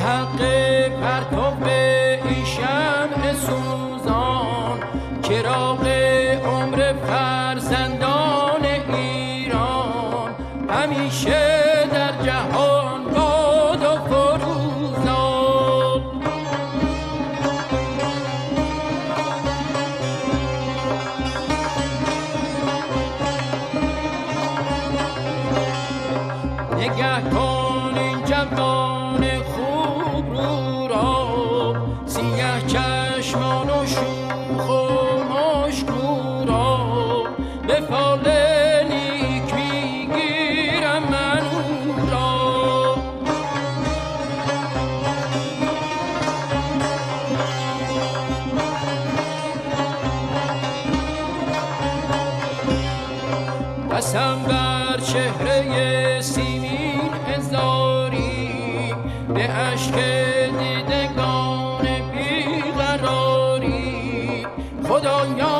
حقي نگه کن این جوان خوب رو را. سیه چشمان و شوخ و مشکو را. به فال نیک می‌گیرم من او را. قسم بر چهره اشک دیدگان بیقراری. خدایا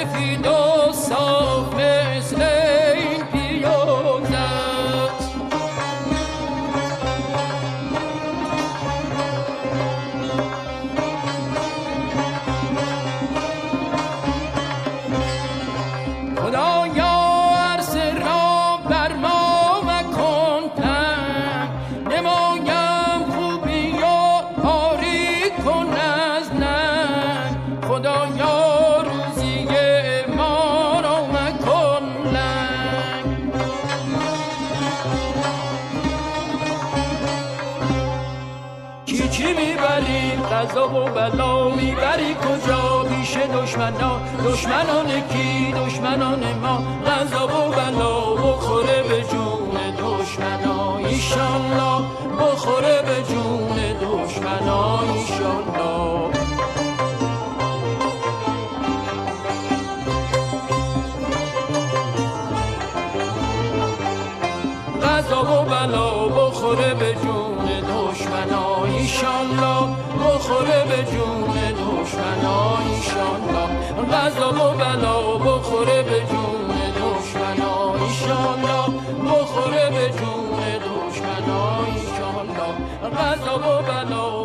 if you don't قضا و بلا می‌بری کجا؟ پیش دشمنان دشمنان کی؟ دشمنان ما. قضا و بلا بخوره به جون دشمنا ایشالله بخوره به جون دشمنا ایشالله قضا و بلا بخوره به جون دشمنا ایشالله بخوره به جون دشمنا ایشالله قضا و بلا بخوره به جون دشمنا ایشالله بخوره به جون دشمنا ایشالله قضا و بلا